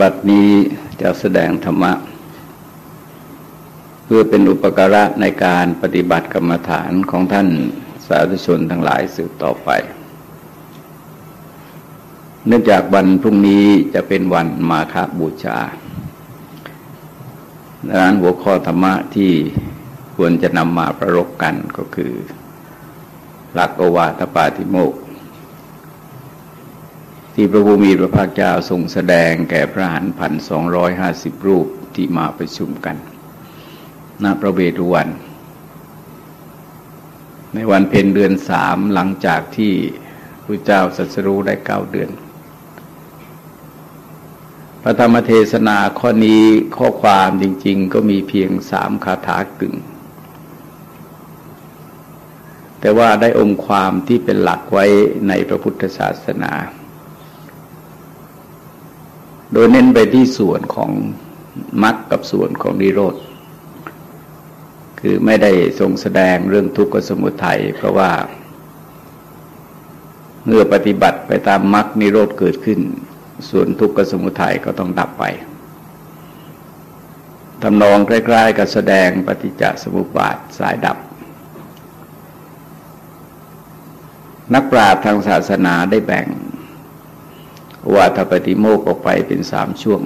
บัดนี้จะแสดงธรรมะ เพื่อเป็นอุปการะในการปฏิบัติกรรมฐานของท่านสาธุชนทั้งหลายสืบต่อไป เนื่องจากวันพรุ่งนี้จะเป็นวันมาฆบูชาดังนั้นหัวข้อธรรมะที่ควรจะนำมาประรบกันก็คือ หลักอวาทปาติโมก ที่พระภูมิพระภาคเจ้าทรงแสดงแก่พระหันพันสองร้อยห้าสิบรูปที่มาประชุมกันณพระเวรุวัน ในวันเพ็ญเดือนสามหลังจากที่พระเจ้าสัสรู้ได้เก้าเดือน พระธรรมเทศนาข้อนี้ข้อความจริง ๆ ก็มีเพียงสามคาถากึ่ง แต่ว่าได้องค์ความที่เป็นหลักไว้ในพระพุทธศาสนา โดยเน้นไปที่ส่วนของมรรคกับส่วนของนิโรธ คือไม่ได้ทรงแสดงเรื่องทุกข์สมุทัยเพราะว่า เมื่อปฏิบัติไปตามมรรคนิโรธเกิดขึ้น ส่วนทุกข์สมุทัยก็ต้องดับไปทำนองใกล้ๆกับแสดงปฏิจจสมุปบาทสายดับ นักปราชญ์ทางศาสนาได้แบ่ง ว่าถ้าปฏิโมกออกไปเป็นสามช่วง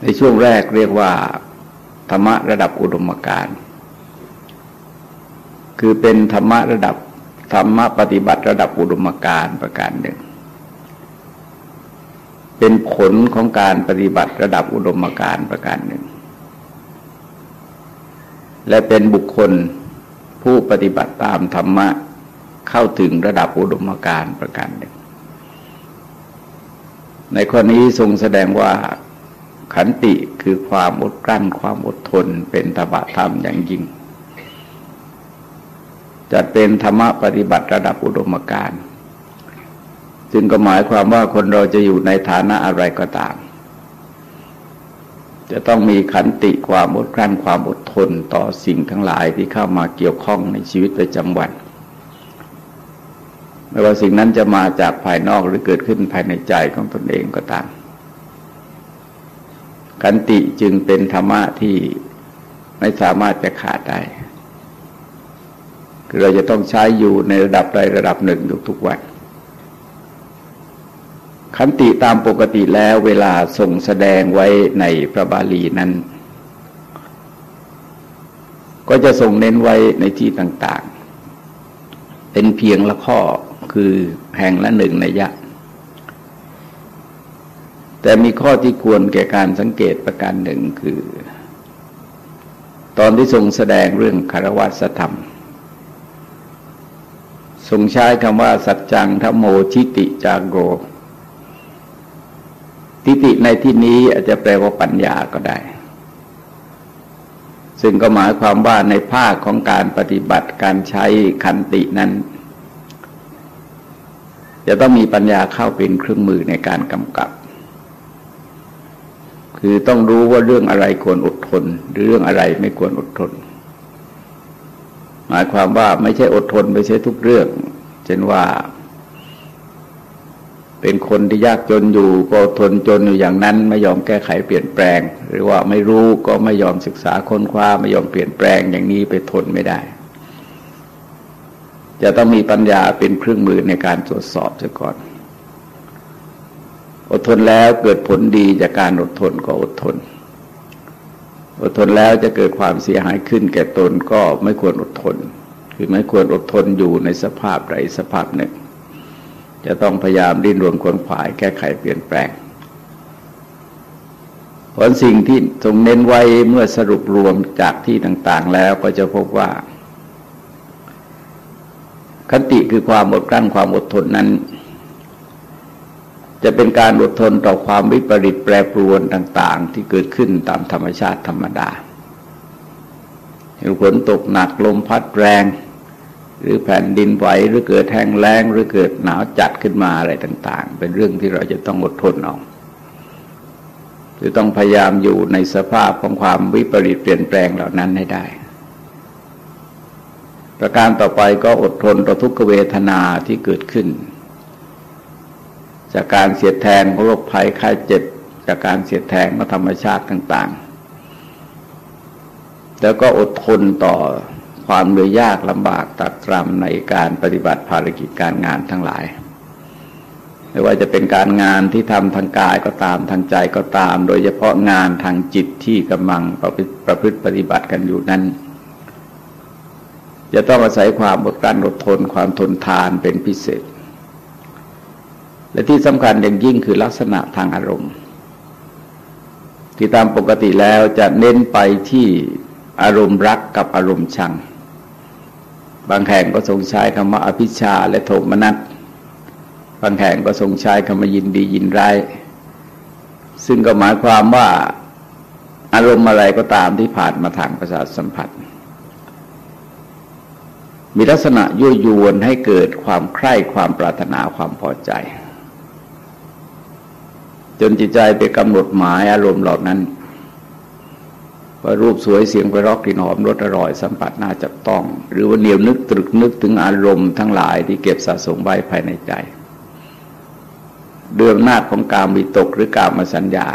ในช่วงแรกเรียกว่า ธรรมะระดับอุดมการคือเป็นธรรมะระดับธรรมะปฏิบัติระดับอุดมการประการหนึ่ง เป็นผลของการปฏิบัติระดับอุดมการประการหนึ่ง และเป็นบุคคลผู้ปฏิบัติตามธรรมะ เข้าถึงระดับอุดมการณ์ประการหนึ่ง ในข้อนี้ทรงแสดงว่าขันติคือความอดกลั้นความอดทนเป็นตบะธรรมอย่างยิ่งจัดเป็นธรรมะปฏิบัติระดับอุดมการณ์จึงก็หมายความว่าคนเราจะอยู่ในฐานะอะไรก็ตาม จะต้องมีขันติความอดกลั้นความอดทนต่อสิ่งทั้งหลายที่เข้ามาเกี่ยวข้องในชีวิตประจำวัน ไม่ว่าสิ่งนั้นจะมาจากภายนอกหรือเกิดขึ้นภายในใจของตนเองก็ตามขันติจึงเป็นธรรมะที่ไม่สามารถจะขาดได้คือเราจะต้องใช้อยู่ในระดับใดระดับหนึ่งทุกๆวันขันติตามปกติแล้วเวลาส่งแสดงไว้ในพระบาลีนั้น ก็จะส่งเน้นไว้ในที่ต่าง ๆ เป็นเพียงละข้อ คือแห่งละหนึ่งในยะ แต่มีข้อที่ควรแก่การสังเกตประการหนึ่งคือ ตอนที่ทรงแสดงเรื่องคารวัสธรรม ทรงใช้คำว่า สัจจังธโมชิติจางโก ทิติในที่นี้อาจจะแปลว่าปัญญาก็ได้ซึ่งก็หมายความว่าในภาคของการปฏิบัติการใช้คันตินั้น จะต้องมีปัญญาเข้าเป็นเครื่องมือในการกำกับ คือต้องรู้ว่าเรื่องอะไรควรอดทน หรือเรื่องอะไรไม่ควรอดทน หมายความว่าไม่ใช่อดทนไม่ใช่ทุกเรื่อง เช่นว่า เป็นคนที่ยากจนอยู่ก็ทนจนอยู่อย่างนั้น ไม่ยอมแก้ไขเปลี่ยนแปลง หรือว่าไม่รู้ก็ไม่ยอมศึกษาค้นคว้าไม่ยอมเปลี่ยนแปลงอย่างนี้ไปทนไม่ได้ จะต้องมีปัญญาเป็นเครื่องมือในการตรวจสอบเสียก่อน อดทนแล้วเกิดผลดีจากการอดทนก็อดทน อดทนแล้วจะเกิดความเสียหายขึ้นแก่ตนก็ไม่ควรอดทน คือไม่ควรอดทนอยู่ในสภาพใดสภาพหนึ่ง จะต้องพยายามดิ้นรนควนขวายแก้ไขเปลี่ยนแปลงผลสิ่งที่ทรงเน้นไว้เมื่อสรุปรวมจากที่ต่างๆแล้วก็จะพบว่า คติคือความอดกลั้นความอดทนนั้น จะเป็นการอดทนต่อความวิปริตแปรปรวนต่าง ๆ ที่เกิดขึ้นตามธรรมชาติธรรมดาฝนตกหนักลมพัดแรง หรือแผ่นดินไหวหรือเกิดแห้งแล้งหรือเกิดหนาวจัดขึ้นมาอะไรต่าง ๆ เป็นเรื่องที่เราจะต้องอดทนเอาคือต้องพยายามอยู่ในสภาพของความวิปริตเปลี่ยนแปลงเหล่านั้นให้ได้ ประการต่อไปก็อดทนต่อทุกขเวทนาที่เกิดขึ้น จากการเสียดแทงของโรคภัยไข้เจ็บ จากการเสียดแทงของธรรมชาติต่าง ๆ แล้วก็อดทนต่อความเหนื่อยยากลำบากตักตรำในการปฏิบัติภารกิจการงานทั้งหลายไม่ว่าจะเป็นการงานที่ทำทางกายก็ตามทางใจก็ตาม โดยเฉพาะงานทางจิตที่กำลังประพฤติปฏิบัติกันอยู่นั้น จะต้องอาศัยความอดกลั้นอดทนความทนทานเป็นพิเศษ และที่สำคัญอย่างยิ่งคือลักษณะทางอารมณ์ ที่ตามปกติแล้วจะเน้นไปที่อารมณ์รักกับอารมณ์ชัง บางแห่งก็ทรงใช้คำว่าอภิชาและโทมนัสบางแห่งก็ทรงใช้คำว่ายินดียินร้ายซึ่งก็หมายความว่าอารมณ์อะไรก็ตามที่ผ่านมาทางประสาทสัมผัส มีลักษณะยั่วยวนให้เกิดความใคร่ความปรารถนาความพอใจ จนจิตใจไปกำหนดหมายอารมณ์เหล่านั้นว่ารูปสวยเสียงไพเราะกลิ่นหอมรสอร่อยสัมผัสน่าจับต้อง หรือว่าเหนียวนึกตรึกนึกถึงอารมณ์ทั้งหลายที่เก็บสะสมไว้ภายในใจเรื่องหน้าของการมีตกหรือการมาสัญญา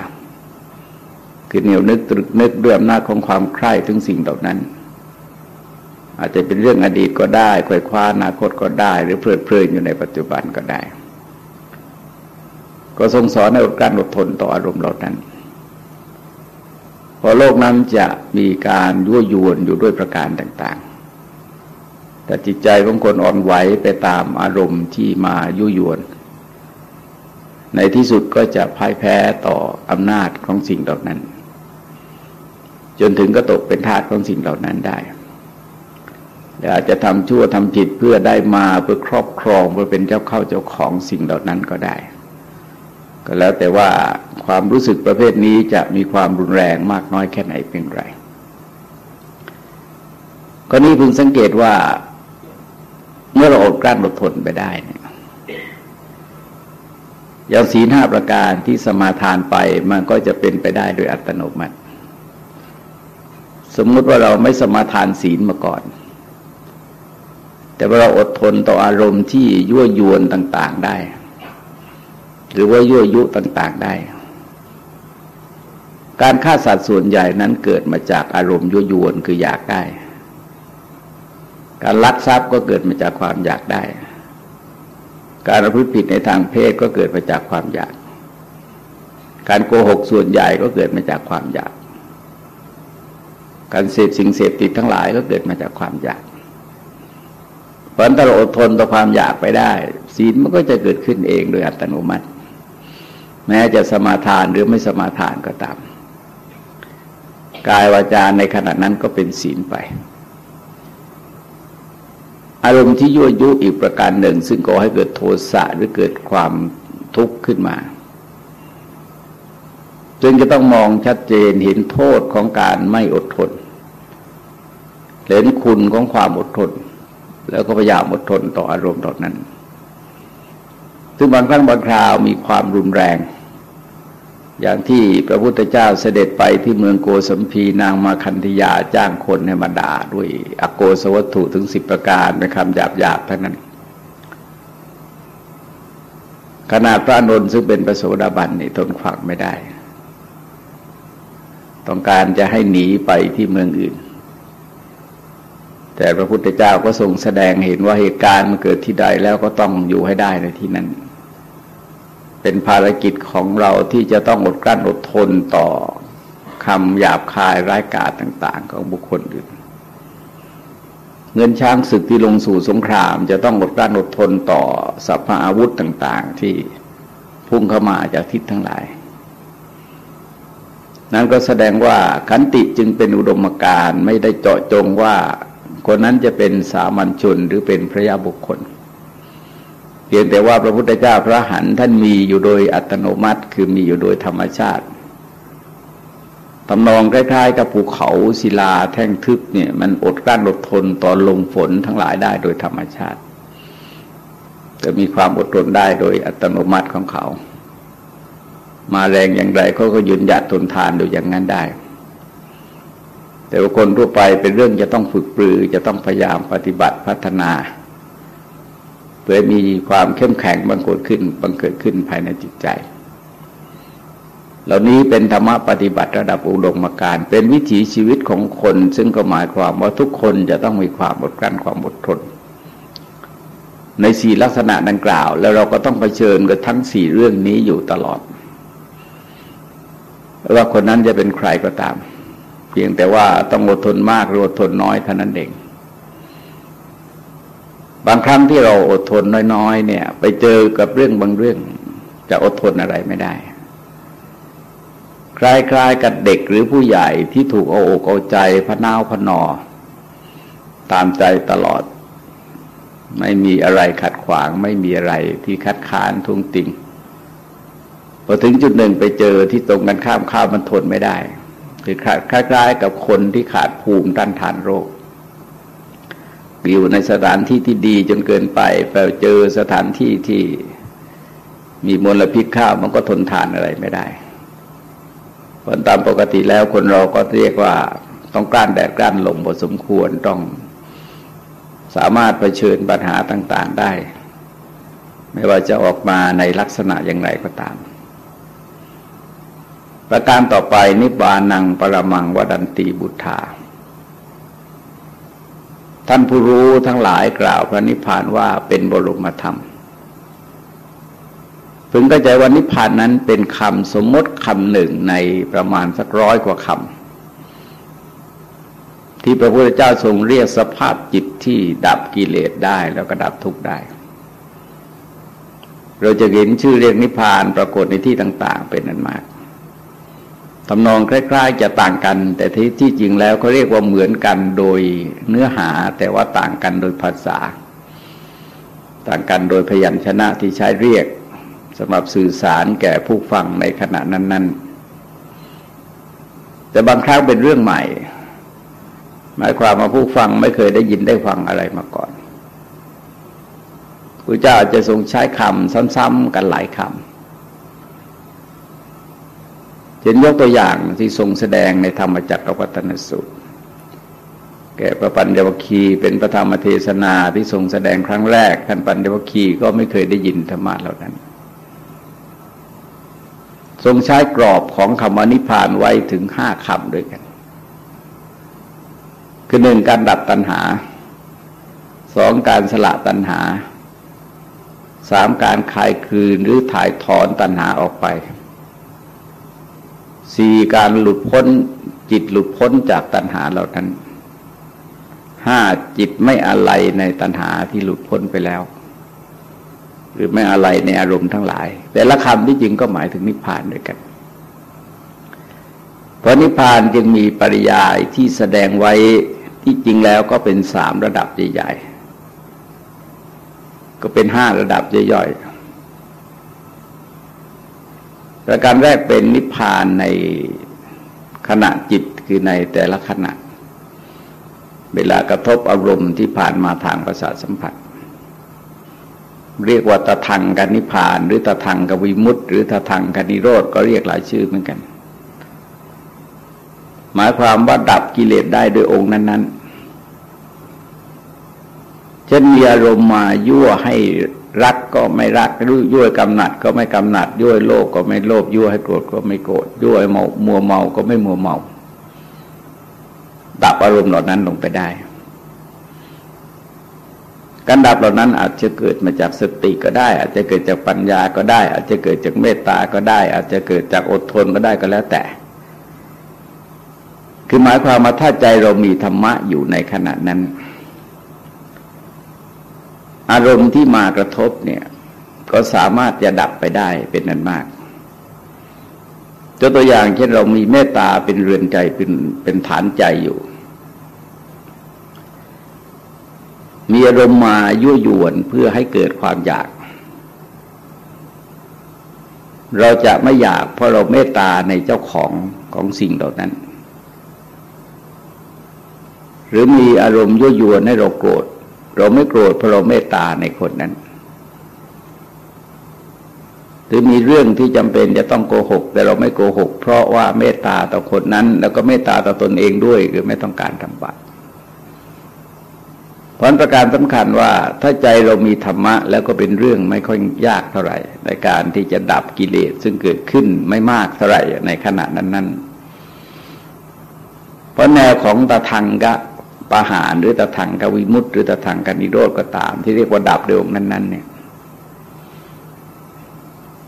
คือเหนียวนึกตรึกนึกเรื่องหน้าของความใคร่ถึงสิ่งเหล่านั้น อาจจะเป็นเรื่องอดีตก็ได้ควยคว้าอนาคตก็ได้ หรือเพลิดเพลินอยู่ในปัจจุบันก็ได้ ก็ทรงสอนในการอดทนต่ออารมณ์เหล่านั้นพอโลกนั้นจะมีการยั่วยวนอยู่ด้วยประการต่าง ๆ แต่จิตใจของคนอ่อนไหวไปตามอารมณ์ที่มายั่วยวน ในที่สุดก็จะพ่ายแพ้ต่ออำนาจของสิ่งเหล่านั้น จนถึงก็ตกเป็นทาสของสิ่งเหล่านั้นได้ อาจจะทำชั่วทำผิดเพื่อได้มาเพื่อครอบครองเพื่อเป็นเจ้าเข้าเจ้าของสิ่งเหล่านั้นก็ได้ ก็แล้วแต่ว่าความรู้สึกประเภทนี้จะมีความรุนแรงมากน้อยแค่ไหนเป็นไร ก็นี้พึงสังเกตว่า เมื่อเราอดกลั้นอดทนไปได้เนี่ยอย่างศีลห้าประการที่สมาทานไปมันก็จะเป็นไปได้โดยอัตโนมัติ สมมุติว่าเราไม่สมาทานศีลมาก่อน แต่เราอดทนต่ออารมณ์ที่ยั่วยวนต่าง ๆได้ หรือว่ายั่วยุต่าง ๆได้ การฆ่าสัตว์ส่วนใหญ่นั้นเกิดมาจากอารมณ์ยั่วยวนคืออยากได้ การลักทรัพย์ก็เกิดมาจากความอยากได้ การประพฤติผิดในทางเพศก็เกิดมาจากความอยาก การโกหกส่วนใหญ่ก็เกิดมาจากความอยาก การเสพสิ่งเสพติดทั้งหลายก็เกิดมาจากความอยาก เพราะถ้าเราอดทนต่อความอยากไปได้ ศีลมันก็จะเกิดขึ้นเองโดยอัตโนมัติ แม้จะสมาทานหรือไม่สมาทานก็ตาม กายวาจาในขณะนั้นก็เป็นศีลไป อารมณ์ที่ยั่วยุอีกประการหนึ่ง ซึ่งก่อให้เกิดโทสะหรือเกิดความทุกข์ขึ้นมาจึงจะต้องมองชัดเจนเห็นโทษของการไม่อดทนเห็นคุณของความอดทน แล้วก็พยายามอดทนต่ออารมณ์ตอนนั้น ซึ่งบางครั้งบางคราวมีความรุนแรง อย่างที่พระพุทธเจ้าเสด็จไปที่เมืองโกสัมพีนางมาคันธยาจ้างคนให้มาด่าด้วยอโกสวัตถุถึงสิบประการเป็นคำหยาบหยาบเท่านั้น ขนาดพระนนท์ซึ่งเป็นประโสดาบันนี่ทนขวางไม่ได้ ต้องการจะให้หนีไปที่เมืองอื่น แต่พระพุทธเจ้าก็ทรงแสดงเห็นว่าเหตุการณ์มันเกิดที่ใดแล้วก็ต้องอยู่ให้ได้ในที่นั้น เป็นภารกิจของเราที่จะต้องอดกลั้นอดทนต่อคำหยาบคายร้ายกาจต่าง ๆ ของบุคคลอื่น เงินช้างศึกที่ลงสู่สงคราม จะต้องอดกลั้นอดทนต่อสัพพอาวุธต่าง ๆ ที่พุ่งเข้ามาจากทิศทั้งหลาย นั้นก็แสดงว่าขันติจึงเป็นอุดมการณ์ไม่ได้เจาะจงว่า คนนั้นจะเป็นสามัญชนหรือเป็นพระยาบุคคล เพียงแต่ว่าพระพุทธเจ้าพระหันท่านมีอยู่โดยอัตโนมัติคือมีอยู่โดยธรรมชาติตำนองคล้ายๆ กับภูเขาศิลาแท่งทึบเนี่ยมันอดกลั้นอดทนต่อลมฝนทั้งหลายได้โดยธรรมชาติ จะมีความอดทนได้โดยอัตโนมัติของเขา มาแรงอย่างไรเขาก็ยืนหยัดทนทานโดยอย่างนั้นได้ แต่ว่าคนทั่วไปเป็นเรื่องจะต้องฝึกปรือ จะต้องพยายามปฏิบัติพัฒนาเพื่อมีความเข้มแข็งบังเกิดขึ้นบังเกิดขึ้นภายในจิตใจ เหล่านี้เป็นธรรมะปฏิบัติระดับอุดมการ เป็นวิถีชีวิตของคน ซึ่งก็หมายความว่าทุกคนจะต้องมีความอดกลั้นความอดทน ในสี่ลักษณะดังกล่าว แล้วเราก็ต้องเผชิญกับทั้งสี่เรื่องนี้อยู่ตลอดว่าคนนั้นจะเป็นใครก็ตาม พียงแต่ว่าต้องอดทนมากหรืออดทนน้อยเท่านั้นเองบางครั้งที่เราอดทนน้อยๆ เนี่ย ไปเจอกับเรื่องบางเรื่อง จะอดทนอะไรไม่ได้ คล้ายๆกับเด็กหรือผู้ใหญ่ที่ถูกเอาอกเอาใจพนาวพนอ ตามใจตลอด ไม่มีอะไรขัดขวาง ไม่มีอะไรที่คัดค้านทุงติงพอถึงจุดหนึ่งไปเจอที่ตรงกันข้ามข้าวมันทนไม่ได้ คือคล้ายๆกับคนที่ขาดภูมิต้านทานโรค อยู่ในสถานที่ที่ดีจนเกินไปไปเจอสถานที่ที่มีมลพิษข้าวมันก็ทนทานอะไรไม่ได้ผลตามปกติแล้วคนเราก็เรียกว่าต้องกลั้นแดดกลั้นลมพอสมควรต้องสามารถเผชิญปัญหาต่าง ๆได้ ไม่ว่าจะออกมาในลักษณะอย่างไรก็ตาม ประการต่อไปนิบานังปรมังวดันตีบุตธาท่านผู้รู้ทั้งหลายกล่าวพระนิพพานว่าเป็นบรมธรรม พึงเข้าใจว่านิพพานนั้นเป็นคำสมมติคำหนึ่งในประมาณสักร้อยกว่าคำที่พระพุทธเจ้าทรงเรียกสภาพจิตที่ดับกิเลสได้แล้วก็ดับทุกข์ได้ เราจะเห็นชื่อเรียกนิพพานปรากฏในที่ต่าง ๆ เป็นนั้นมาก ทำนองคล้ายๆจะต่างกัน แต่ที่ที่จริงแล้วเขาเรียกว่าเหมือนกันโดยเนื้อหาแต่ว่าต่างกันโดยภาษา ต่างกันโดยพยัญชนะที่ใช้เรียกสำหรับสื่อสารแก่ผู้ฟังในขณะนั้น ๆ แต่บางครั้งเป็นเรื่องใหม่ หมายความว่าผู้ฟังไม่เคยได้ยินได้ฟังอะไรมาก่อนพระเจ้าจะทรงใช้คำซ้ำๆกันหลายคำ เห็นยกตัวอย่างที่ทรงแสดงในธรรมจักรวัตนสูตร แก่พระปัญญวคีเป็นพระธรรมเทศนาที่ทรงแสดงครั้งแรกท่านปัญญวคีก็ไม่เคยได้ยินธรรมะเหล่านั้น ทรงใช้กรอบของคำวนิพานไว้ถึงห้าคำด้วยกัน คือหนึ่งการดับตัณหาสองการสละตัณหาสามการคลายคืนหรือถ่ายถอนตัณหาออกไป สี่การหลุดพ้นจิตหลุดพ้นจากตัณหาเหล่านั้นห้าจิตไม่อะไรในตัณหาที่หลุดพ้นไปแล้ว หรือไม่อะไรในอารมณ์ทั้งหลาย แต่ละคำที่จริงก็หมายถึงนิพพานด้วยกัน เพราะนิพพานจึงมีปริยายที่แสดงไว้ที่จริงแล้วก็เป็นสามระดับใหญ่ๆก็เป็นห้าระดับย่อยๆ ประการแรกเป็นนิพพานในขณะจิตคือในแต่ละขณะ เวลากระทบอารมณ์ที่ผ่านมาทางประสาทสัมผัส เรียกว่าตะทังกันนิพพาน หรือตะทังกวิมุตต์หรือตะทังกันนิโรธก็เรียกหลายชื่อเหมือนกัน หมายความว่าดับกิเลสได้โดยองค์นั้น ๆ เช่นมีอารมณ์มายั่วให้ รักก็ไม่รักยั่วกำหนัดก็ไม่กำหนัดยั่วโลภก็ไม่โลภยั่วให้โกรธก็ไม่โกรธยั่วให้เมามัวเมาก็ไม่มัวเมาดับอารมณ์เหล่านั้นลงไปได้ การดับเหล่านั้นอาจจะเกิดมาจากสติก็ได้ อาจจะเกิดจากปัญญาก็ได้ อาจจะเกิดจากเมตตาก็ได้ อาจจะเกิดจากอดทนก็ได้ก็แล้วแต่ คือหมายความว่าถ้าใจเรามีธรรมะอยู่ในขณะนั้น อารมณ์ที่มากระทบเนี่ย ก็สามารถจะดับไปได้เป็นนั้นมากตัวตัวอย่างเช่นเรามีเมตตาเป็นเรือนใจเป็นเป็นฐานใจอยู่ มีอารมณ์มายั่วยวนเพื่อให้เกิดความอยาก เราจะไม่อยากเพราะเราเมตตาในเจ้าของของสิ่งเหล่านั้น หรือมีอารมณ์ยั่วยวนให้เราโกรธ เราไม่โกรธเพราะเราเมตตาในคนนั้น หรือมีเรื่องที่จำเป็นจะต้องโกหก แต่เราไม่โกหก เพราะว่าเมตตาต่อคนนั้น แล้วก็เมตตาต่อตนเองด้วยคือไม่ต้องการทำบาปเพราะประการสำคัญว่าถ้าใจเรามีธรรมะ แล้วก็เป็นเรื่องไม่ค่อยยากเท่าไหร่ ในการที่จะดับกิเลสซึ่งเกิดขึ้นไม่มากเท่าไหร่ในขณะนั้นๆเพราะแนวของตะทังกะ ปะหารหรือตะทังกวิมุตต์หรือตะทังกนิโรธก็ตาม ที่เรียกว่าดับเดิมนั้น ๆ เนี่ย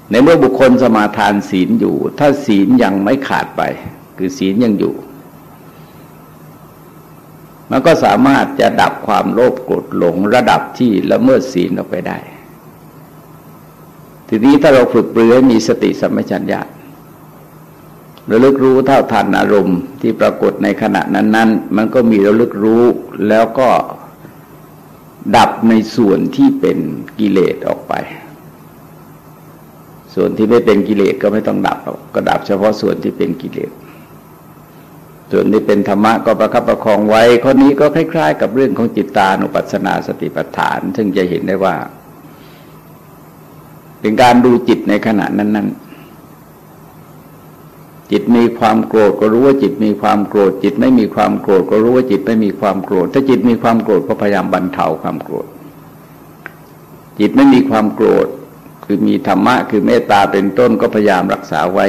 ในเมื่อบุคคลสมาทานศีลอยู่ ถ้าศีลยังไม่ขาดไป คือศีลยังอยู่ มันก็สามารถจะดับความโลภโกรธหลงระดับที่ละเมิดศีลออกไปได้ ทีนี้ถ้าเราฝึกปรือให้มีสติสัมปชัญญะ ระลึกรู้เท่าทันอารมณ์ที่ปรากฏในขณะนั้น ๆ มันก็มีระลึกรู้แล้วก็ดับในส่วนที่เป็นกิเลสออกไป ส่วนที่ไม่เป็นกิเลสก็ไม่ต้องดับหรอกก็ดับเฉพาะส่วนที่เป็นกิเลส ส่วนที่เป็นธรรมะก็ประคับประคองไว้ข้อนี้ก็คล้าย ๆ กับเรื่องของจิตตานุปัสสนาสติปัฏฐาน ซึ่งจะเห็นได้ว่า เป็นการดูจิตในขณะนั้น ๆ จิตมีความโกรธก็รู้ว่าจิตมีความโกรธ จิตไม่มีความโกรธก็รู้ว่าจิตไม่มีความโกรธ ถ้าจิตมีความโกรธก็พยายามบรรเทาความโกรธ จิตไม่มีความโกรธ คือมีธรรมะคือเมตตาเป็นต้นก็พยายามรักษาไว้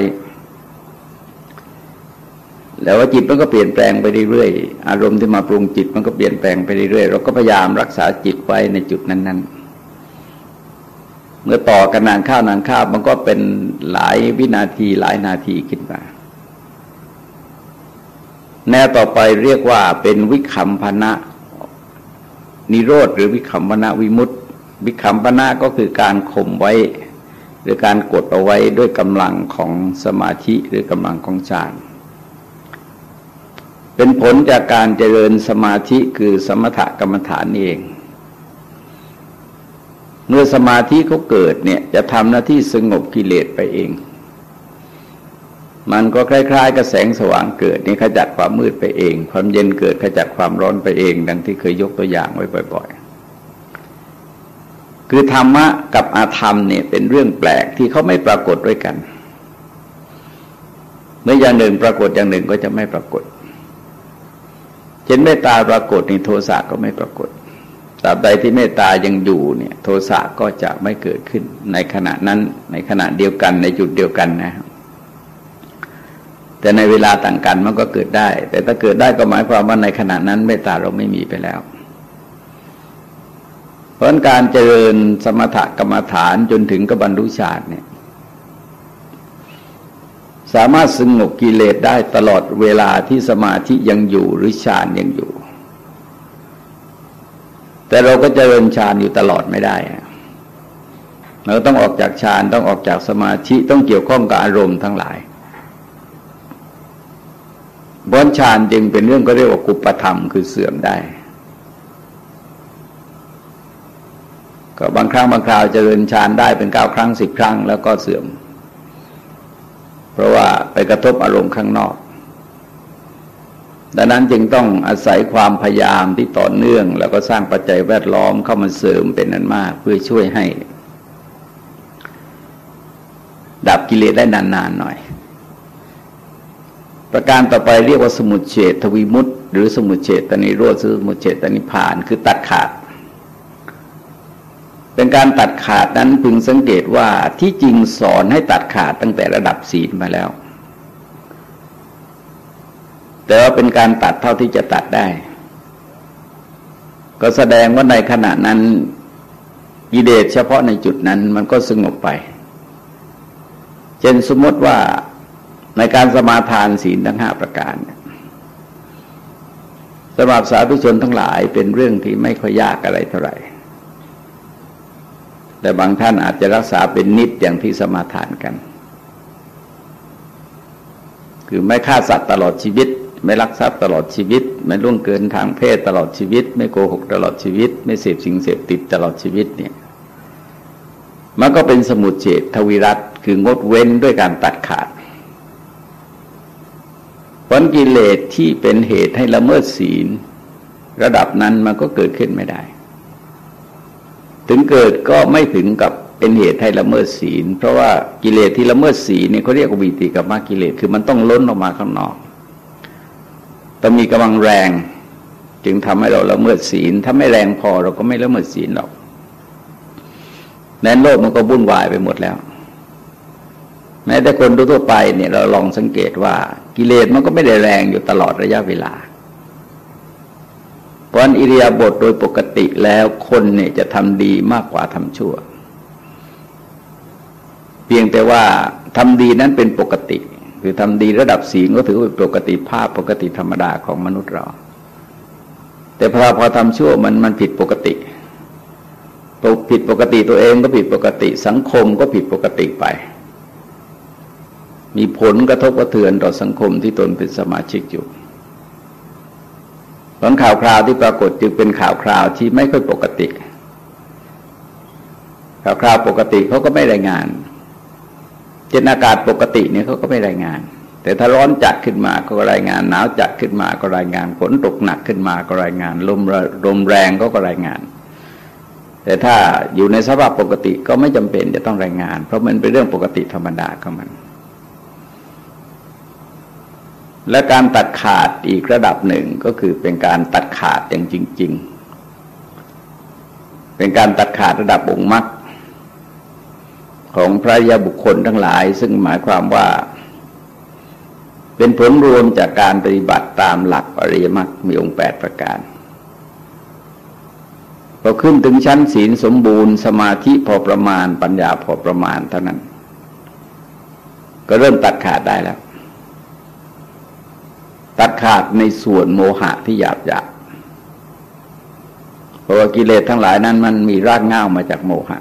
แล้วว่าจิตมันก็เปลี่ยนแปลงไปเรื่อยๆอารมณ์ที่มาปรุงจิตมันก็เปลี่ยนแปลงไปเรื่อยๆเราก็พยายามรักษาจิตไว้ในจุดนั้น ๆ มื่อต่อกันนานข้าวนานข้าวมันก็เป็นหลายวินาทีหลายนาทีขึ้นมา แนวต่อไปเรียกว่าเป็นวิคัมพนะนิโรธหรือวิคัมพนะวิมุตตวิคัมปนาก็คือการข่มไว้ หรือการกดเอาไว้ด้วยกำลังของสมาธิหรือกำลังของฌานเป็นผลจากการเจริญสมาธิคือสมถกรรมฐานเอง เมื่อสมาธิเขาเกิดเนี่ยจะทำหน้าที่สงบกิเลสไปเอง มันก็คล้ายๆกับแสงสว่างเกิดนี่ขจัดความมืดไปเอง ความเย็นเกิดขจัดความร้อนไปเอง ดังที่เคยยกตัวอย่างไว้บ่อยๆ คือธรรมะกับอาธรรมเนี่ยเป็นเรื่องแปลกที่เขาไม่ปรากฏด้วยกัน เมื่ออย่างหนึ่งปรากฏอย่างหนึ่งก็จะไม่ปรากฏเช่นเมตตาปรากฏในโทสะก็ไม่ปรากฏ ตราบใดที่เมตตายังอยู่เนี่ย โทสะก็จะไม่เกิดขึ้นในขณะนั้นในขณะเดียวกันในจุดเดียวกันนะแต่ในเวลาต่างกันมันก็เกิดได้ แต่ถ้าเกิดได้ก็หมายความว่าในขณะนั้นเมตตาเราไม่มีไปแล้ว เพราะการเจริญสมถกรรมฐานจนถึงกับบรรลุฌานเนี่ย สามารถสงบกิเลสได้ตลอดเวลาที่สมาธิยังอยู่หรือฌานยังอยู่ แต่เราก็จเจริญฌานอยู่ตลอดไม่ได้เราต้องออกจากฌานต้องออกจากสมาธิต้องเกี่ยวข้องกับอารมณ์ทั้งหลายบนฌานจึงเป็นเรื่องก็เรียกว่ากุปธรรมคือเสื่อมได้ ก็บางครั้งบางคราวจเจริญฌานได้เป็นเก้าครั้งสิบครั้งแล้วก็เสื่อม เพราะว่าไปกระทบอารมณ์ข้างนอก ดังนั้นจึงต้องอาศัยความพยายามที่ต่อเนื่อง แล้วก็สร้างปัจจัยแวดล้อมเข้ามาเสริมเป็นนั้นมาก เพื่อช่วยให้ ดับกิเลสได้นานๆหน่อย ประการต่อไปเรียกว่าสมุทเฉททวีมุตหรือสมุทเฉตตนิโรธสมุทเฉตตนิพานคือตัดขาด เป็นการตัดขาดนั้นพึงสังเกตว่าที่จริงสอนให้ตัดขาดตั้งแต่ระดับศีลมาแล้ว แต่ว่าเป็นการตัดเท่าที่จะตัดได้ ก็แสดงว่าในขณะนั้นกิเลสเฉพาะในจุดนั้นมันก็สงบไปเช่นสมมติว่าในการสมาทานศีลทั้งห้าประการสำหรับสาธุชนทั้งหลายเป็นเรื่องที่ไม่ค่อยยากอะไรเท่าไหร่ แต่บางท่านอาจจะรักษาเป็นนิดอย่างที่สมาทานกัน คือไม่ฆ่าสัตว์ตลอดชีวิต ไม่ลักทรัพย์ตลอดชีวิต ไม่ล่วงเกินทางเพศตลอดชีวิต ไม่โกหกตลอดชีวิต ไม่เสพสิ่งเสพติดตลอดชีวิตเนี่ยมันก็เป็นสมุดเฉดทวิรัตคืองดเว้นด้วยการตัดขาดผลกิเลสที่เป็นเหตุให้ละเมิดศีล ระดับนั้นมันก็เกิดขึ้นไม่ได้ ถึงเกิดก็ไม่ถึงกับเป็นเหตุให้ละเมิดศีล เพราะว่ากิเลสที่ละเมิดศีลเนี่ยเขาเรียกว่าวิติกับมากิเลสคือมันต้องล้นออกมาข้างนอก ต้องมีกำลังแรง จึงทำให้เราละเมิดศีล ถ้าไม่แรงพอเราก็ไม่ละเมิดศีลหรอกแน้นโลกมันก็วุ่นวายไปหมดแล้ว แม้แต่คนทั่วไปเนี่ยเราลองสังเกตว่ากิเลสมันก็ไม่ได้แรงอยู่ตลอดระยะเวลาเพราะอิริยาบถโดยปกติแล้วคนเนี่ยจะทำดีมากกว่าทำชั่ว เพียงแต่ว่าทำดีนั้นเป็นปกติ คือทำดีระดับศีลก็ถือว่าเป็นปกติภาพปกติธรรมดาของมนุษย์เรา แต่พอพอทำชั่วมันมันผิดปกติผิดปกติตัวเองก็ผิดปกติ สังคมก็ผิดปกติไป มีผลกระทบกระเทือนต่อสังคมที่ตนเป็นสมาชิกอยู่ผลข่าวคราวที่ปรากฏจึงเป็นข่าวคราวที่ไม่ค่อยปกติข่าวคราวปกติเขาก็ไม่รายงาน เจนอากาศปกติเนี่ยเขาก็ไม่รายงาน แต่ถ้าร้อนจัดขึ้นมาก็รายงาน หนาวจัดขึ้นมาก็รายงานฝนตกหนักขึ้นมาก็รายงานลมลมแรงก็ก็รายงาน แต่ถ้าอยู่ในสภาพปกติก็ไม่จำเป็นจะต้องรายงาน เพราะมันเป็นเรื่องปกติธรรมดาของมัน และการตัดขาดอีกระดับหนึ่งก็คือเป็นการตัดขาดอย่างจริง ๆ เป็นการตัดขาดระดับองค์มรรค ของพระยาบุคคลทั้งหลาย ซึ่งหมายความว่า เป็นผลรวมจากการปฏิบัติตามหลักอริยมรรคมีองค์แปดประการพอขึ้นถึงชั้นศีลสมบูรณ์สมาธิพอประมาณปัญญาพอประมาณเท่านั้น ก็เริ่มตัดขาดได้แล้ว ตัดขาดในส่วนโมหะที่หยาบหยาบเพราะว่ากิเลสทั้งหลายนั้นมันมีรากง่ามาจากโมหะ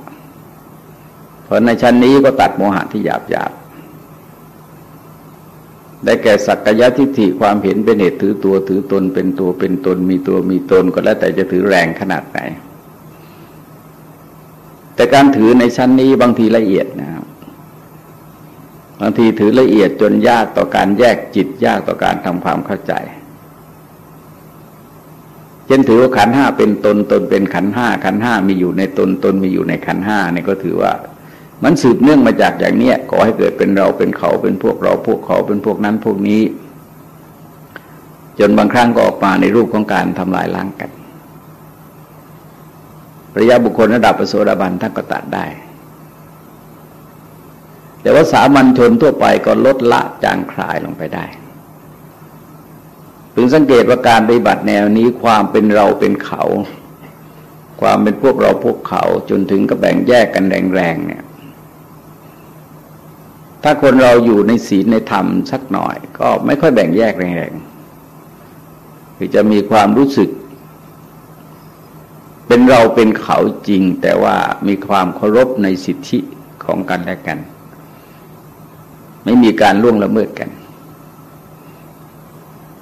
เพราะในชั้นนี้ก็ตัดโมหะที่หยาบหยาบได้แก่สักกายทิฏฐิความเห็นเป็นเหตุถือตัวถือตนเป็นตัวเป็นตน มีตัวมีตนก็แล้วแต่จะถือแรงขนาดไหน แต่การถือในชั้นนี้บางทีละเอียดนะครับบางทีถือละเอียดจนยากต่อการแยกจิตยากต่อการทำความเข้าใจเช่นถือว่าขันห้าเป็นตนตนเป็นขันห้าขันห้ามีอยู่ในตนตนมีอยู่ในขันห้าเนี่ยก็ถือว่า มันสืบเนื่องมาจากอย่างเนี้ยก่อให้เกิดเป็นเราเป็นเขาเป็นพวกเราพวกเขาเป็นพวกนั้นพวกนี้ จนบางครั้งก็ออกมาในรูปของการทำลายล้างกันระยะบุคคลระดับประโสดาบันท่านก็ตัดได้ แต่ว่าสามัญชนทั่วไปก็ลดละจางคลายลงไปได้ถึงสังเกตว่าการปฏิบัติแนวนี้ความเป็นเราเป็นเขา ความเป็นพวกเราพวกเขาจนถึงก็แบ่งแยกกันแรงๆเนี่ย ถ้าคนเราอยู่ในศีลในธรรมสักหน่อย ก็ไม่ค่อยแบ่งแยกแรงๆคือจะมีความรู้สึก เป็นเราเป็นเขาจริง แต่ว่ามีความเคารพในสิทธิของกันและกัน ไม่มีการล่วงละเมิดกัน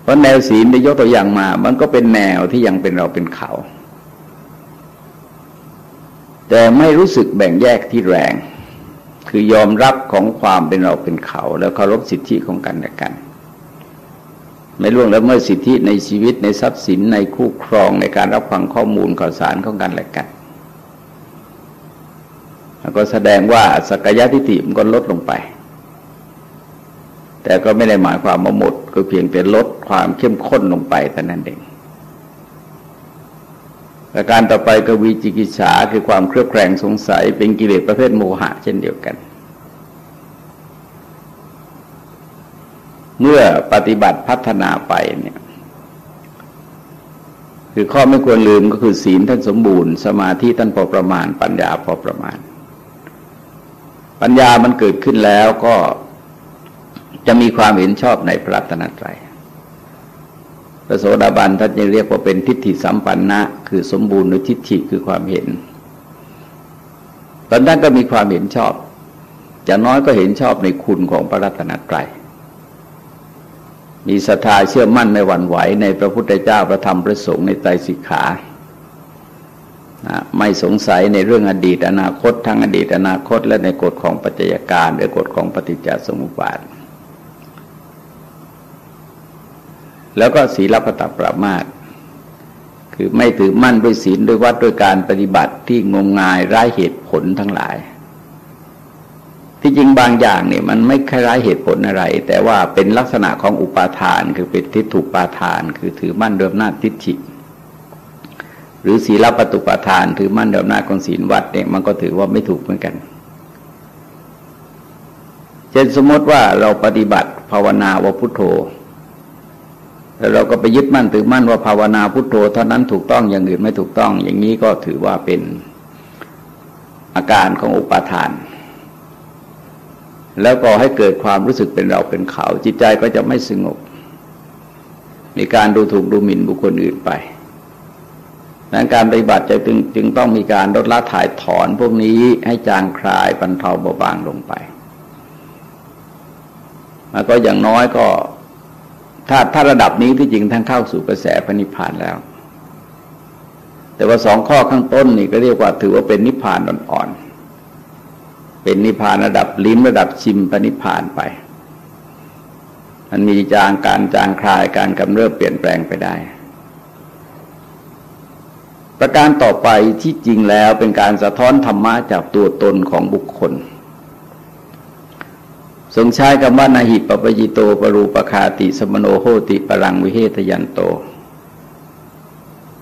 เพราะแนวศีลได้ยกตัวอย่างมา มันก็เป็นแนวที่ยังเป็นเราเป็นเขา แต่ไม่รู้สึกแบ่งแยกที่แรง คือยอมรับของความเป็นเราเป็นเขา แล้วเคารพสิทธิของกันและกัน ไม่ล่วงละเมิดสิทธิในชีวิตในทรัพย์สินในคู่ครองในการรับฟังข้อมูลข่าวสารของกันและกันแล้วก็แสดงว่าสักยะทิฏฐิมันก็ลดลงไป แต่ก็ไม่ได้หมายความมาหมด ก็เพียงแต่ลดความเข้มข้นลงไปแต่นั้นเอง ประการต่อไปก็วิจิกิจฉาคือความเครือบแคลงสงสัยเป็นกิเลสประเภทโมหะเช่นเดียวกัน เมื่อปฏิบัติพัฒนาไปเนี่ยคือข้อไม่ควรลืมก็คือศีลท่านสมบูรณ์ สมาธิท่านพอประมาณ ปัญญาพอประมาณ ปัญญามันเกิดขึ้นแล้วก็จะมีความเห็นชอบในพระรัตนตรัย พระโสดาบันท่านจะเรียกว่าเป็นทิฏฐิสัมปันนะ คือสมบูรณ์ในทิฏฐิคือความเห็น ตอนนั้นก็มีความเห็นชอบจะน้อยก็เห็นชอบในคุณของพระรัตนตรัยมีศรัทธาเชื่อมั่นไม่หวั่นไหวในพระพุทธเจ้าพระธรรมพระสงฆ์ในไตรสิกขาไม่สงสัยในเรื่องอดีตอนาคต ทั้งอดีตอนาคต และในกฎของปัจจัยการหรือกฎของปฏิจจสมุปบาท แล้วก็ศีลปตปรามาตคือไม่ถือมั่นด้วยศีลด้วยวัดด้วยการปฏิบัติที่งมงายไร้เหตุผลทั้งหลาย ที่จริงบางอย่างเนี่ยมันไม่คล้ายเหตุผลอะไร แต่ว่าเป็นลักษณะของอุปาทาน คือเป็นทิฏฐุปาทาน คือถือมั่นเดิมหน้าทิฏฐิหรือศีลปฏิปทาน ถือมั่นเดิมหน้าของศีลวัดเนี่ยมันก็ถือว่าไม่ถูกเหมือนกันเช่นสมมติว่าเราปฏิบัติภาวนาว่าพุทโธ แล้วเราก็ไปยึดมั่นถือมั่นว่าภาวนาพุทโธเท่านั้นถูกต้องอย่างอื่นไม่ถูกต้อง อย่างนี้ก็ถือว่าเป็นอาการของอุปาทาน แล้วก็ให้เกิดความรู้สึกเป็นเราเป็นเขา จิตใจก็จะไม่สงบ มีการดูถูกดูหมิ่นบุคคลอื่นไปนั้นการปฏิบัติจะจึงจึงต้องมีการลดละถ่ายถอนพวกนี้ให้จางคลายบรรเทาเบาบางลงไปแล้วก็อย่างน้อยก็ ถ้าถ้าระดับนี้ที่จริงท่านเข้าสู่กระแสพระนิพพานแล้ว แต่ว่าสองข้อข้างต้นนี่ก็เรียกว่าถือว่าเป็นนิพพานอ่อนๆเป็นนิพพานระดับลิ้มระดับชิมพระนิพพานไป มันมีจางการจางคลายการกำเริบเปลี่ยนแปลงไปได้ ประการต่อไปที่จริงแล้วเป็นการสะท้อนธรรมะจากตัวตนของบุคคล ทรงใช้คำว่านาหิปปยิโตปรูปคาติสมโนโหติปรังวิเฮทยันโต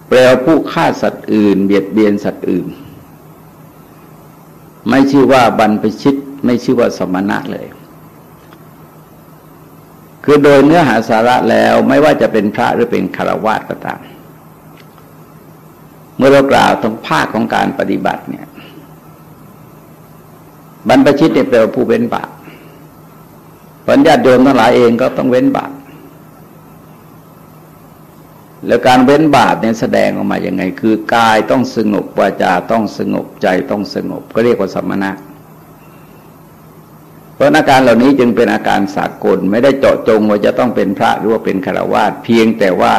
แปลว่าผู้ฆ่าสัตว์อื่น เบียดเบียนสัตว์อื่น ไม่ชื่อว่าบรรพชิต ไม่ชื่อว่าสมณะเลย คือโดยเนื้อหาสาระแล้วไม่ว่าจะเป็นพระหรือเป็นคารวะก็ตาม เมื่อเรากล่าวตรงภาคของการปฏิบัติเนี่ย บรรพชิตเนี่ยแปลว่าผู้เป็นบาป ปัญญาโยมทั้งหลายเองก็ต้องเว้นบาปแล้วการเว้นบาปเนี่ยแสดงออกมาอย่างไง คือกายต้องสงบวาจาต้องสงบใจต้องสงบ ก็เรียกว่าสมณะเพราะอาการเหล่านี้จึงเป็นอาการสากล ไม่ได้เจาะจงว่าจะต้องเป็นพระหรือว่าเป็นฆราวาสเพียงแต่ว่า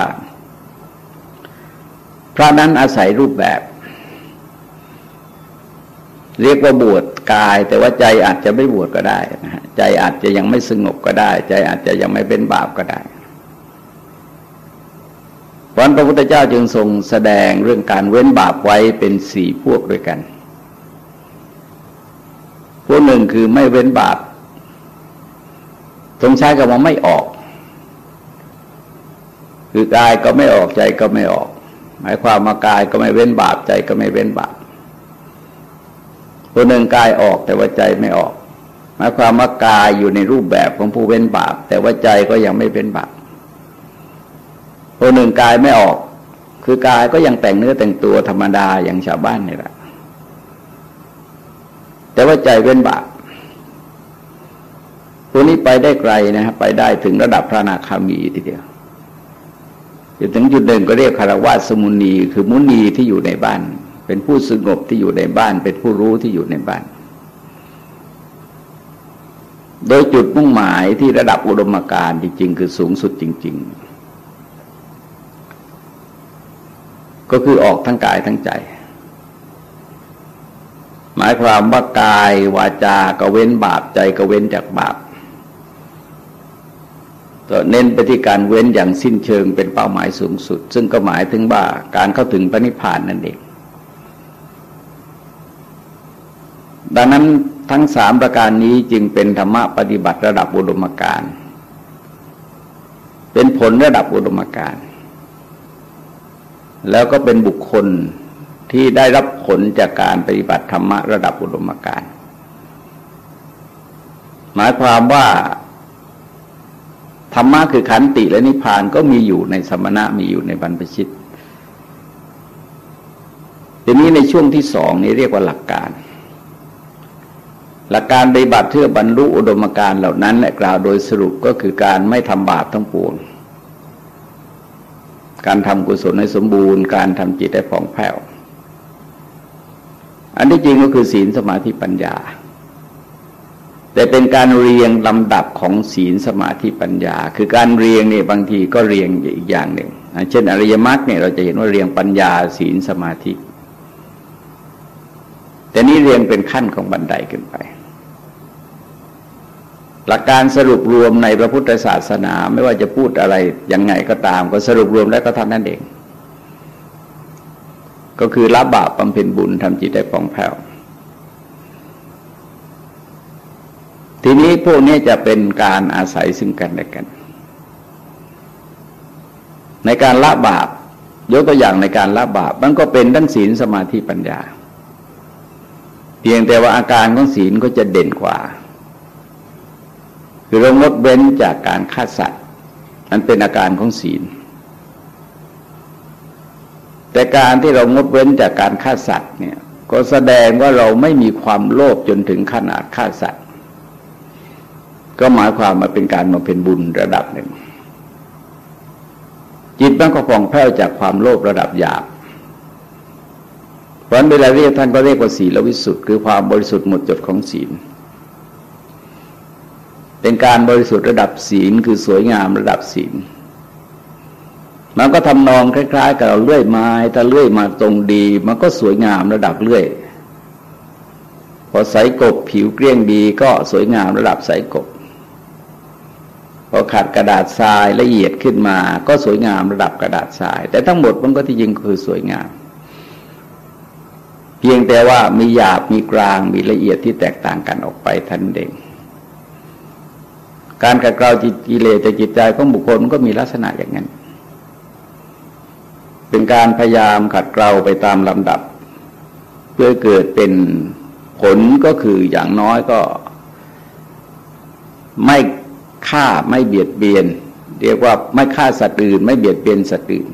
พระนั้นอาศัยรูปแบบ เรียกว่าบวชกาย แต่ว่าใจอาจจะไม่บวชก็ได้นะฮะใจอาจจะยังไม่สงบก็ได้ ใจอาจจะยังไม่เป็นบาปก็ได้วันพระพุทธเจ้าจึงทรงแสดงเรื่องการเว้นบาปไว้เป็นสี่พวกด้วยกัน พวกหนึ่งคือไม่เว้นบาปทรงใช้คำว่าไม่ออก คือกายก็ไม่ออกใจก็ไม่ออก หมายความมากายก็ไม่เว้นบาปใจก็ไม่เว้นบาป ตัวหนึ่งกายออกแต่ว่าใจไม่ออกหมายความว่ากายอยู่ในรูปแบบของผู้เว้นบาป แต่ว่าใจก็ยังไม่เป็นบาปตัวหนึ่งกายไม่ออก คือกายก็ยังแต่งเนื้อแต่งตัวธรรมดาอย่างชาวบ้านนี่แหละแต่ว่าใจเว้นบาปตัวนี้ไปได้ไกลนะครับไปได้ถึงระดับพระนาคามีทีเดียวจนถึงจุดหนึ่งก็เรียกคารวะสมุนีคือมุนีที่อยู่ในบ้าน เป็นผู้สงบที่อยู่ในบ้าน เป็นผู้รู้ที่อยู่ในบ้าน โดยจุดมุ่งหมายที่ระดับอุดมการณ์จริง ๆ คือสูงสุดจริง ๆ ก็คือออกทั้งกายทั้งใจ หมายความว่ากายวาจาก็เว้นบาปใจก็เว้นจากบาปก็เน้นไปที่การเว้นอย่างสิ้นเชิงเป็นเป้าหมายสูงสุด ซึ่งก็หมายถึงว่าการเข้าถึงพระนิพพานนั่นเอง ดังนั้นทั้งสามประการนี้จึงเป็นธรรมะปฏิบัติระดับอุดมการ เป็นผลระดับอุดมการ แล้วก็เป็นบุคคลที่ได้รับผลจากการปฏิบัติธรรมะระดับอุดมการ หมายความว่าธรรมะคือขันติและนิพพานก็มีอยู่ในสมณะมีอยู่ในบรรพชิตทีนี้ในช่วงที่สองนี้เรียกว่าหลักการ หลักการปฏิบัติเพื่อบรรลุอุดมการเหล่านั้นและกล่าวโดยสรุปก็คือการไม่ทำบาปทั้งปวง การทำกุศลให้สมบูรณ์ การทำจิตให้ผ่องแผ้ว อันที่จริงก็คือศีลสมาธิปัญญา แต่เป็นการเรียงลำดับของศีลสมาธิปัญญา คือการเรียงเนี่ยบางทีก็เรียงอีกอย่างหนึ่ง เช่นอริยมรรคเนี่ยเราจะเห็นว่าเรียงปัญญาศีลสมาธิ แต่นี้เรียงเป็นขั้นของบันไดขึ้นไป หลักการสรุปรวมในพระพุทธศาสนาไม่ว่าจะพูดอะไรยังไงก็ตาม ก็สรุปรวมแล้วก็ทำนั่นเอง ก็คือละบาปบำเพ็ญบุญทำจิตได้ปองแผ้วทีนี้พวกนี้จะเป็นการอาศัยซึ่งกันและกัน ในการละบาปยกตัวอย่างในการละบาปมันก็เป็นทั้งศีลสมาธิปัญญา เพียงแต่ว่าอาการของศีลก็จะเด่นกว่า คือเรางดเว้นจากการฆ่าสัตว์นันเป็นอาการของศีล แต่การที่เรางดเว้นจากการฆ่าสัตว์เนี่ยก็แสดงว่าเราไม่มีความโลภจนถึงขนาดฆ่าสัตว์ ก็หมายความมาเป็นการมาเป็นบุญระดับหนึ่ง จิตมันก็ฟ่องแผ้วจากความโลภระดับหยาบ เพราะนั้นเวลาเรียกท่านก็เรียกว่าศีลวิสุทธิ์คือความบริสุทธิ์หมดจดของศีล เป็นการบริสุทธิ์ระดับศีลคือสวยงามระดับศีลมันก็ทำนองคล้าย ๆ กับเราเลื่อยไม้ ถ้าเลื่อยมาตรงดี มันก็สวยงามระดับเลื่อยพอใสกบผิวเกลี้ยงดีก็สวยงามระดับใสกบพอขัดกระดาษทรายละเอียดขึ้นมา ก็สวยงามระดับกระดาษทราย แต่ทั้งหมดมันก็ที่จริงคือสวยงาม พียงแต่ว่ามีหยาบมีกลางมีละเอียดที่แตกต่างกันออกไปทันเด่งการกัดเกลาจิตกิเลสแต่จิตใจของบุคคลก็มีลักษณะอย่างนั้น เป็นการพยายามขัดเกลาไปตามลำดับ เพื่อเกิดเป็นผลก็คืออย่างน้อยก็ ไม่ฆ่าไม่เบียดเบียน เรียกว่าไม่ฆ่าสัตว์อื่น ไม่เบียดเบียนสัตว์อื่น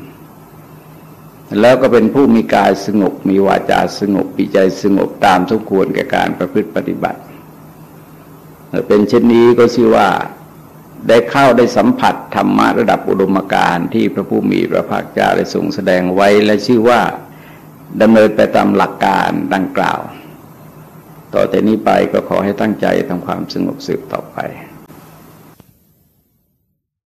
แล้วก็เป็นผู้มีกายสงบมีวาจาสงบปีใจสงบตามสมควรแก่การประพฤติปฏิบัติเป็นเช่นนี้ก็ชื่อว่าได้เข้าได้สัมผัสธรรมะระดับอุดมการณ์ที่พระผู้มีพระภาคเจ้าได้ทรงแสดงไว้และชื่อว่าดำเนินไปตามหลักการดังกล่าว ต่อแต่นี้ไปก็ขอให้ตั้งใจทำความสงบสืบต่อไป